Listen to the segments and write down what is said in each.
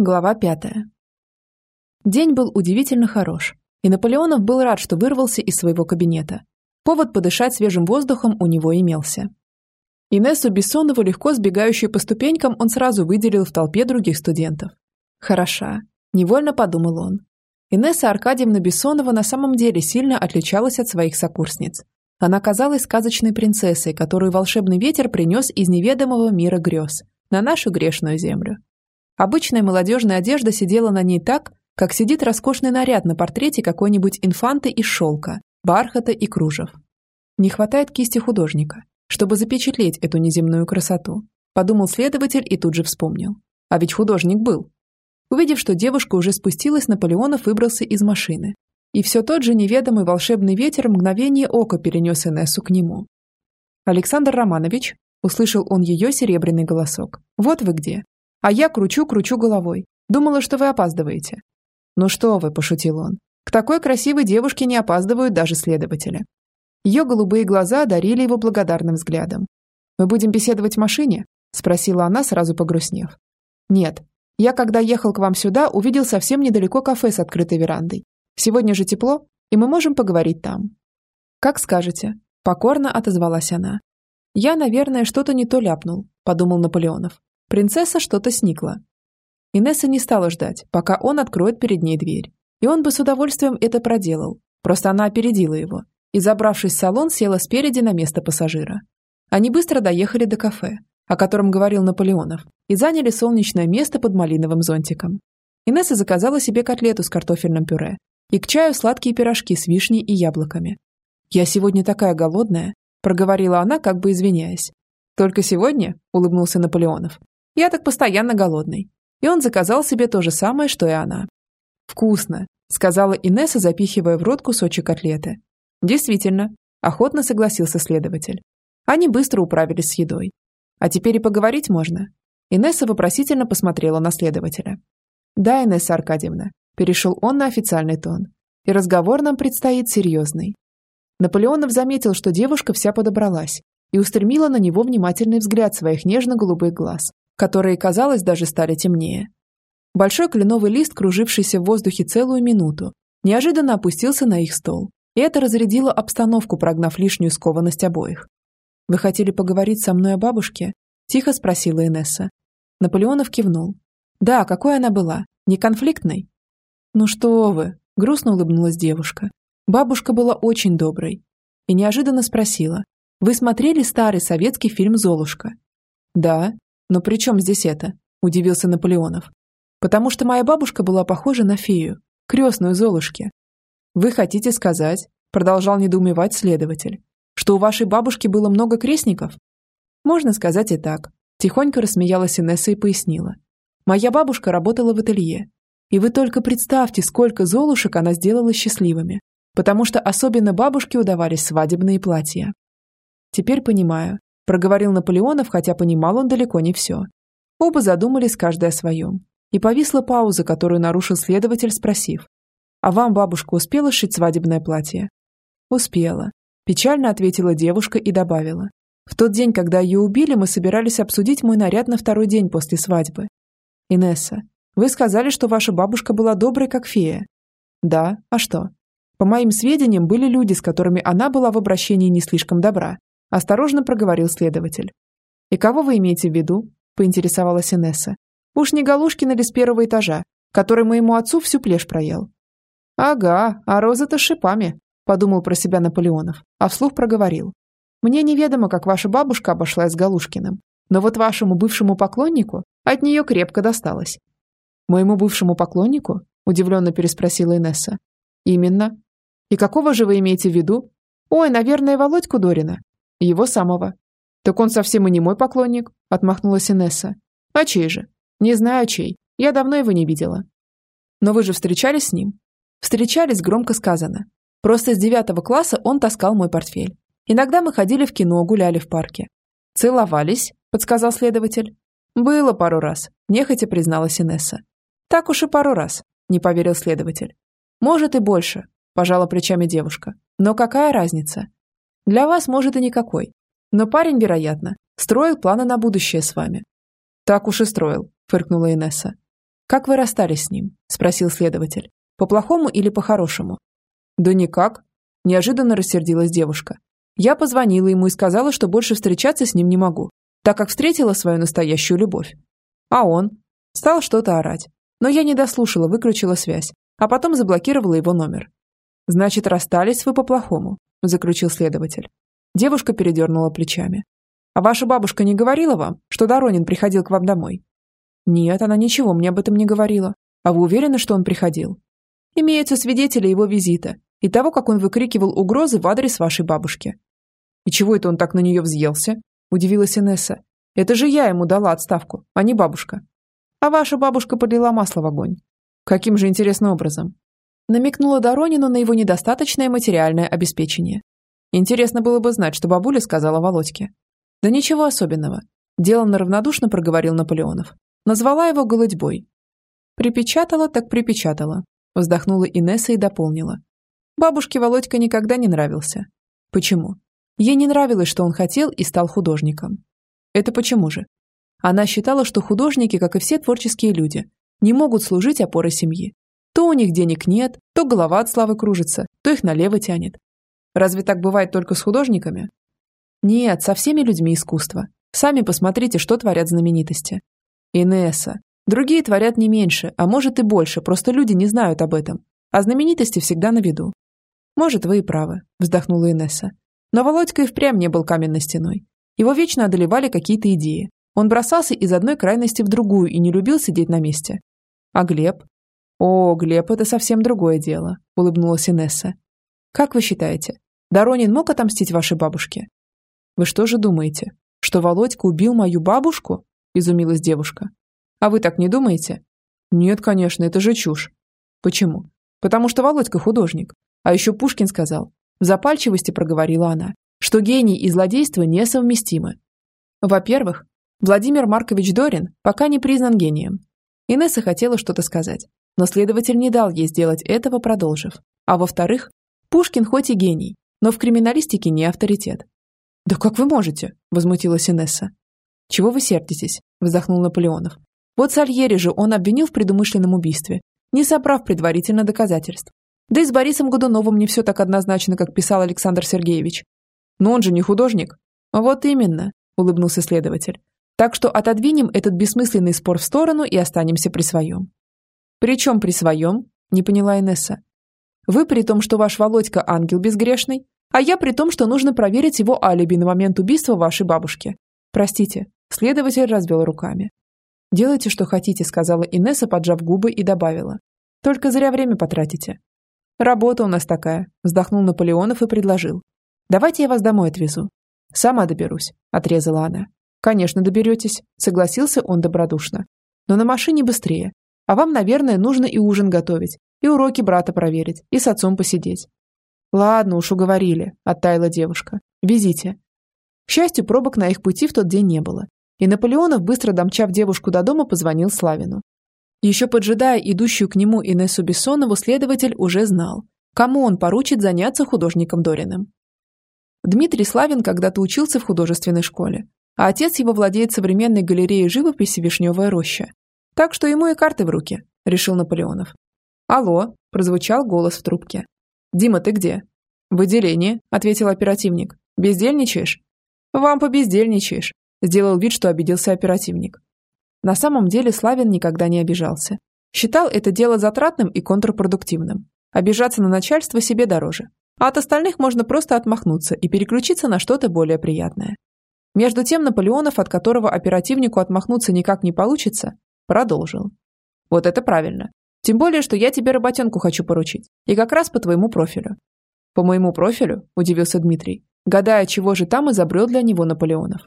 Глава пятая. День был удивительно хорош, и Наполеонов был рад, что вырвался из своего кабинета. Повод подышать свежим воздухом у него имелся. Инессу Бессонову, легко сбегающую по ступенькам, он сразу выделил в толпе других студентов. «Хороша», – невольно подумал он. Инесса Аркадьевна Бессонова на самом деле сильно отличалась от своих сокурсниц. Она казалась сказочной принцессой, которую волшебный ветер принес из неведомого мира грез на нашу грешную землю. Обычная молодежная одежда сидела на ней так, как сидит роскошный наряд на портрете какой-нибудь инфанты из шелка, бархата и кружев. Не хватает кисти художника, чтобы запечатлеть эту неземную красоту, подумал следователь и тут же вспомнил. А ведь художник был. Увидев, что девушка уже спустилась, Наполеонов выбрался из машины. И все тот же неведомый волшебный ветер мгновение ока перенес Инессу к нему. «Александр Романович», – услышал он ее серебряный голосок, – «вот вы где. А я кручу-кручу головой. Думала, что вы опаздываете. Ну что вы, пошутил он. К такой красивой девушке не опаздывают даже следователи. Ее голубые глаза одарили его благодарным взглядом. «Мы будем беседовать в машине?» – спросила она, сразу погрустнев. «Нет. Я, когда ехал к вам сюда, увидел совсем недалеко кафе с открытой верандой. Сегодня же тепло, и мы можем поговорить там». «Как скажете», – покорно отозвалась она. «Я, наверное, что-то не то ляпнул», – подумал Наполеонов. Принцесса что-то сникла. Инесса не стала ждать, пока он откроет перед ней дверь. И он бы с удовольствием это проделал. Просто она опередила его. И, забравшись в салон, села спереди на место пассажира. Они быстро доехали до кафе, о котором говорил Наполеонов, и заняли солнечное место под малиновым зонтиком. Инесса заказала себе котлету с картофельным пюре и к чаю сладкие пирожки с вишней и яблоками. «Я сегодня такая голодная», – проговорила она, как бы извиняясь. «Только сегодня?» – улыбнулся Наполеонов. Я так постоянно голодный. И он заказал себе то же самое, что и она. «Вкусно», – сказала Инесса, запихивая в рот кусочек котлеты. «Действительно», – охотно согласился следователь. Они быстро управились с едой. «А теперь и поговорить можно?» Инесса вопросительно посмотрела на следователя. «Да, Инесса Аркадьевна», – перешел он на официальный тон. «И разговор нам предстоит серьезный». Наполеонов заметил, что девушка вся подобралась и устремила на него внимательный взгляд своих нежно-голубых глаз, которые, казалось, даже стали темнее. Большой кленовый лист, кружившийся в воздухе целую минуту, неожиданно опустился на их стол, и это разрядило обстановку, прогнав лишнюю скованность обоих. «Вы хотели поговорить со мной о бабушке?» – тихо спросила Инесса. Наполеонов кивнул. «Да, какой она была? Не конфликтной?» «Ну что вы!» – грустно улыбнулась девушка. Бабушка была очень доброй. И неожиданно спросила. «Вы смотрели старый советский фильм «Золушка»?» «Да», «Но при чем здесь это?» – удивился Наполеонов. «Потому что моя бабушка была похожа на фею, крестную Золушки». «Вы хотите сказать?» – продолжал недоумевать следователь. «Что у вашей бабушки было много крестников?» «Можно сказать и так», – тихонько рассмеялась Инесса и пояснила. «Моя бабушка работала в ателье. И вы только представьте, сколько Золушек она сделала счастливыми, потому что особенно бабушке удавались свадебные платья. Теперь понимаю, проговорил Наполеонов, хотя понимал он далеко не все. Оба задумались каждый о своем. И повисла пауза, которую нарушил следователь, спросив. «А вам бабушка успела сшить свадебное платье?» «Успела», – печально ответила девушка и добавила. «В тот день, когда ее убили, мы собирались обсудить мой наряд на второй день после свадьбы. Инесса, вы сказали, что ваша бабушка была доброй, как фея». «Да, а что?» По моим сведениям, были люди, с которыми она была в обращении не слишком добра. Осторожно проговорил следователь. «И кого вы имеете в виду?» – поинтересовалась Инесса. «Уж не Галушкина ли с первого этажа, который моему отцу всю плешь проел?» «Ага, а роза-то с шипами», – подумал про себя Наполеонов, а вслух проговорил. «Мне неведомо, как ваша бабушка обошлась с Галушкиным, но вот вашему бывшему поклоннику от нее крепко досталось». «Моему бывшему поклоннику?» – удивленно переспросила Инесса. «Именно. И какого же вы имеете в виду?» «Ой, наверное, Володьку Дорина. Его самого. Так он совсем и не мой поклонник, отмахнулась Инесса. А чей же? Не знаю, чей. Я давно его не видела. Но вы же встречались с ним? Встречались, громко сказано. Просто с девятого класса он таскал мой портфель. Иногда мы ходили в кино, гуляли в парке. Целовались, подсказал следователь. Было пару раз, нехотя призналась Инесса. Так уж и пару раз, не поверил следователь. Может и больше, пожала плечами девушка. Но какая разница? Для вас, может, и никакой. Но парень, вероятно, строил планы на будущее с вами. Так уж и строил, фыркнула Инесса. «Как вы расстались с ним?» – спросил следователь. «По-плохому или по-хорошему?» «Да никак», – неожиданно рассердилась девушка. «Я позвонила ему и сказала, что больше встречаться с ним не могу, так как встретила свою настоящую любовь. А он? Стал что-то орать. Но я не дослушала, выключила связь, а потом заблокировала его номер. «Значит, расстались вы по-плохому», – заключил следователь. Девушка передернула плечами. «А ваша бабушка не говорила вам, что Доронин приходил к вам домой?» «Нет, она ничего мне об этом не говорила. А вы уверены, что он приходил?» «Имеются свидетели его визита и того, как он выкрикивал угрозы в адрес вашей бабушки». «И чего это он так на нее взъелся?» – удивилась Инесса. «Это же я ему дала отставку, а не бабушка». «А ваша бабушка подлила масло в огонь». «Каким же интересным образом?» Намекнула Доронину на его недостаточное материальное обеспечение. Интересно было бы знать, что бабуля сказала Володьке. Да ничего особенного. Деланно равнодушно проговорил Наполеонов. Назвала его голодьбой. Припечатала так припечатала. Вздохнула Инесса и дополнила. Бабушке Володька никогда не нравился. Почему? Ей не нравилось, что он хотел и стал художником. Это почему же? Она считала, что художники, как и все творческие люди, не могут служить опорой семьи. То у них денег нет, то голова от славы кружится, то их налево тянет. Разве так бывает только с художниками? Нет, со всеми людьми искусства. Сами посмотрите, что творят знаменитости. Инесса. Другие творят не меньше, а может и больше, просто люди не знают об этом. А знаменитости всегда на виду. Может, вы и правы, вздохнула Инесса. Но Володька и впрямь не был каменной стеной. Его вечно одолевали какие-то идеи. Он бросался из одной крайности в другую и не любил сидеть на месте. А Глеб? О, Глеб, это совсем другое дело, улыбнулась Инесса. Как вы считаете, Доронин мог отомстить вашей бабушке? Вы что же думаете, что Володька убил мою бабушку? Изумилась девушка. А вы так не думаете? Нет, конечно, это же чушь. Почему? Потому что Володька художник. А еще Пушкин сказал, в запальчивости проговорила она, что гений и злодейство несовместимы. Во-первых, Владимир Маркович Дорин пока не признан гением. Инесса хотела что-то сказать, но следователь не дал ей сделать этого, продолжив. А во-вторых, Пушкин хоть и гений, но в криминалистике не авторитет. «Да как вы можете?» – возмутилась Инесса. «Чего вы сердитесь?» – вздохнул Наполеонов. «Вот Сальери же он обвинил в предумышленном убийстве, не собрав предварительно доказательств. Да и с Борисом Годуновым не все так однозначно, как писал Александр Сергеевич. Но он же не художник». «Вот именно», – улыбнулся следователь. «Так что отодвинем этот бессмысленный спор в сторону и останемся при своем». «При чем при своем?» – не поняла Инесса. Вы при том, что ваш Володька ангел безгрешный, а я при том, что нужно проверить его алиби на момент убийства вашей бабушки. Простите, следователь развел руками. «Делайте, что хотите», — сказала Инесса, поджав губы и добавила. «Только зря время потратите». «Работа у нас такая», — вздохнул Наполеонов и предложил. «Давайте я вас домой отвезу». «Сама доберусь», — отрезала она. «Конечно, доберетесь», — согласился он добродушно. «Но на машине быстрее. А вам, наверное, нужно и ужин готовить, и уроки брата проверить, и с отцом посидеть. Ладно, уж уговорили, оттаяла девушка. Везите. К счастью, пробок на их пути в тот день не было. И Наполеонов, быстро домчав девушку до дома, позвонил Славину. Еще поджидая идущую к нему Инессу Бессонову, следователь уже знал, кому он поручит заняться художником Дориным. Дмитрий Славин когда-то учился в художественной школе, а отец его владеет современной галереей живописи «Вишневая роща». Так что ему и карты в руки, решил Наполеонов. «Алло», – прозвучал голос в трубке. «Дима, ты где?» «В отделении», – ответил оперативник. «Бездельничаешь?» «Вам побездельничаешь», – сделал вид, что обиделся оперативник. На самом деле Славин никогда не обижался. Считал это дело затратным и контрпродуктивным. Обижаться на начальство себе дороже. А от остальных можно просто отмахнуться и переключиться на что-то более приятное. Между тем Наполеонов, от которого оперативнику отмахнуться никак не получится, продолжил. Вот это правильно. Тем более, что я тебе работенку хочу поручить. И как раз по твоему профилю». «По моему профилю?» – удивился Дмитрий, гадая, чего же там изобрел для него Наполеонов.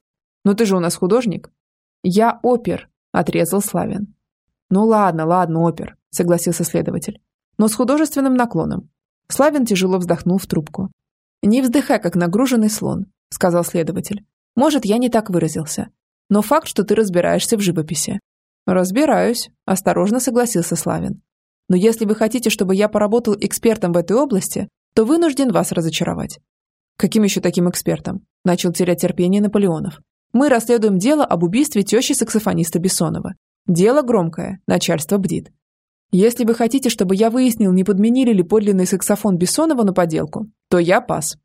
«Ну ты же у нас художник». «Я опер», – отрезал Славин. «Ну ладно, ладно, опер», – согласился следователь. «Но с художественным наклоном». Славин тяжело вздохнул в трубку. «Не вздыхай, как нагруженный слон», – сказал следователь. «Может, я не так выразился. Но факт, что ты разбираешься в живописи». «Разбираюсь», – осторожно согласился Славин. Но если вы хотите, чтобы я поработал экспертом в этой области, то вынужден вас разочаровать. Каким еще таким экспертом? Начал терять терпение Наполеонов. Мы расследуем дело об убийстве тещи саксофониста Бессонова. Дело громкое, начальство бдит. Если вы хотите, чтобы я выяснил, не подменили ли подлинный саксофон Бессонова на подделку, то я пас.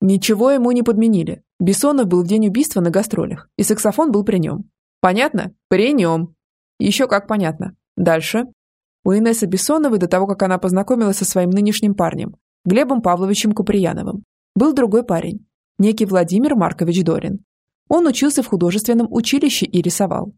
Ничего ему не подменили. Бессонов был в день убийства на гастролях, и саксофон был при нем. Понятно? При нем. Еще как понятно. Дальше. У Инессы Бессоновой до того, как она познакомилась со своим нынешним парнем, Глебом Павловичем Куприяновым, был другой парень, некий Владимир Маркович Дорин. Он учился в художественном училище и рисовал.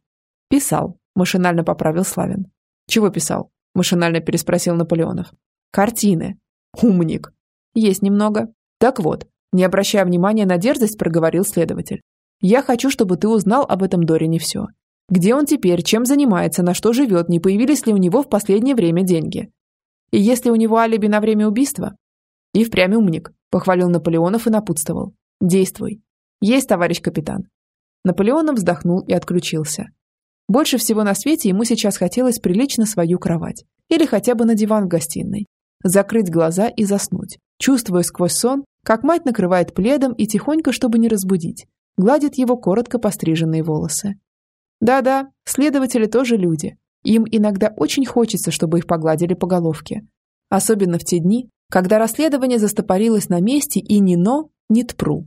Писал, машинально поправил Славин. Чего писал? Машинально переспросил Наполеонов. Картины. Умник. Есть немного. Так вот, не обращая внимания на дерзость, проговорил следователь. Я хочу, чтобы ты узнал об этом Дорине все. Где он теперь, чем занимается, на что живет, не появились ли у него в последнее время деньги. И если у него алиби на время убийства? И впрямь умник, похвалил Наполеонов и напутствовал. Действуй. Есть, товарищ капитан. Наполеонов вздохнул и отключился. Больше всего на свете ему сейчас хотелось прилечь на свою кровать или хотя бы на диван в гостиной, закрыть глаза и заснуть, чувствуя сквозь сон, как мать накрывает пледом и тихонько, чтобы не разбудить, гладит его коротко постриженные волосы. Да-да, следователи тоже люди. Им иногда очень хочется, чтобы их погладили по головке. Особенно в те дни, когда расследование застопорилось на месте и ни но, ни тпру.